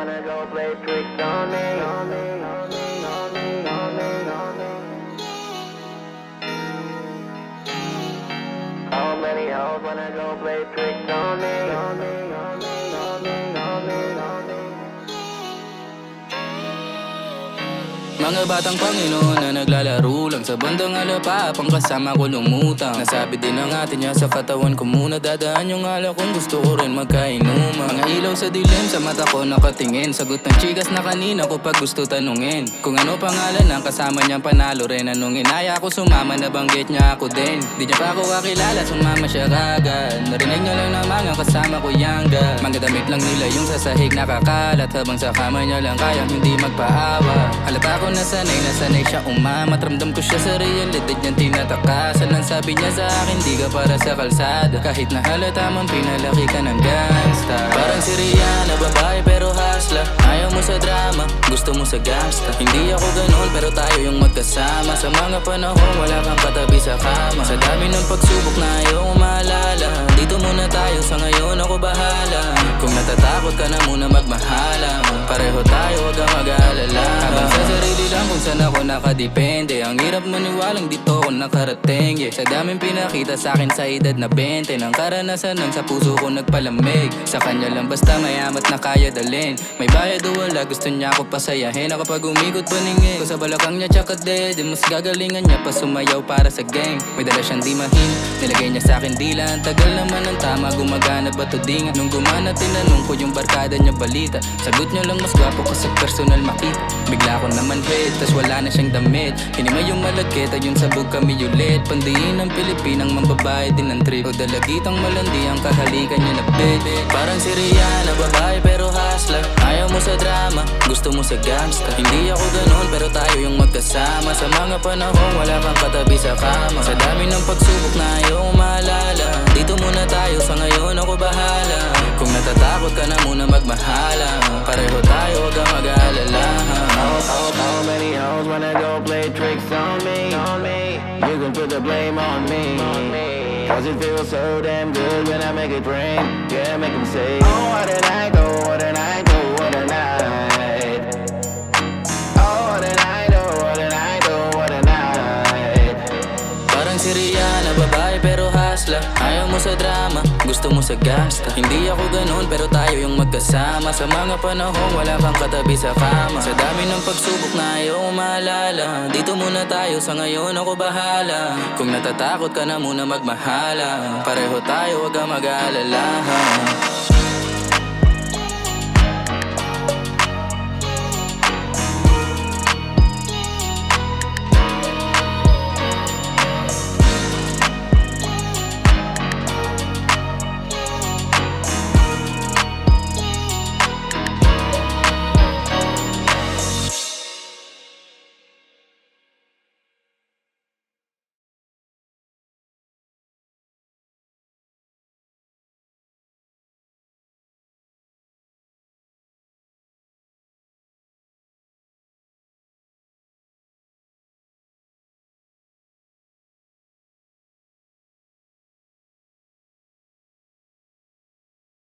wanna go play tricks on me. How many hoes wanna go play tricks on me? On me, on me, Mga batang Panginoon na naglalaro lang Sa bandang alapa, pang kasama ko lumutang. Nasabi din ng ate niya sa katawan ko muna Dadaan yung alak kung gusto ko rin magkainuman Mga ilaw sa dilim, sa mata ko nakatingin. Sagot ng chikas na kanina ko pag gusto tanungin. Kung ano pangalan ng kasama niyang panalo rin Anong inaya ko? Sumama, nabanggit niya ako din. Di niya pa ako kakilala, sumama siya kagad. Narinig niya lang ng mga kasama ko yangga. Mga damit lang nila yung sa sahig nakakalat Habang sa kama niya lang kayang hindi magpaawa. Halata ko na sanay, nasanay siya umamat Ramdam ko siya sa realidad niyang tinatakasan. Ang sabi niya sa akin, di ka para sa kalsada. Kahit na halata man pinalaki ka ng gangsta. Parang si Rihanna, babae pero hasla Ayaw mo sa drama, gusto mo sa gangsta. Hindi ako ganun pero tayo yung magkasama. Sa mga panahon wala kang katabi sa kama. Sa dami ng pagsubok na ayaw maalala. Dito muna tayo, sa ngayon ako bahala. Kung natatakot ka na muna magmahala. Pareho tayo, mag-aalala Habang sa lang kung saan ako nakadepende. Ang hirap maniwalang dito ako nakarating yeah. Sa daming pinakita sa akin sa edad na 20 Nang karanasan nun sa puso ko nagpalamig. Sa kanya lang basta mayamat na kaya dalhin. May bayad o wala gusto niya ako pasayahin. Na kapag umikot paningin Ko sa balakang niya tsaka dead Di mas gagalingan niya pa sumayaw para sa gang. May dala siyang di mahin Nilagay niya sa akin dila. Ang tagal naman ng tama Gumagana ba to dinga Nung gumana tinanong ko yung barkada niya balita. Sagot niya lang mas gwapo ko sa personal makita. Bigla ko naman head Tas wala na siyang damit. Hinimay yung malagkit At yung sabog kami ulit. Pandiin ng Pilipinang mambabae din ng trip. O dalagitang malandi Ang kahalikan niya na bed Parang si Rihanna Babae pero hustler. Ayaw mo sa drama Gusto mo sa gangsta Hindi ako ganun Pero tayo yung magkasama. Sa mga panahon Wala kang katabi sa kama. Sa dami ng pagsubok na ayaw maalala. Dito muna tayo Sa ngayon ako bahala. Kung natatakot ka na muna magmahala. Pareho tayo Huwag kang how hoes wanna go play tricks on me? On me. You can put the blame on me. On me. Cause it feels so damn good when I make it rain. Yeah, make them say, Oh, what a night, oh, mo sa drama, gusto mo sa gangsta Hindi ako ganun pero tayo yung magkasama. Sa mga panahon wala kang katabi sa kama Sa dami ng pagsubok na ayaw maalala Dito muna tayo, sa ngayon ako bahala. Kung natatakot ka na muna magmahala Pareho tayo, wag kang mag-aalala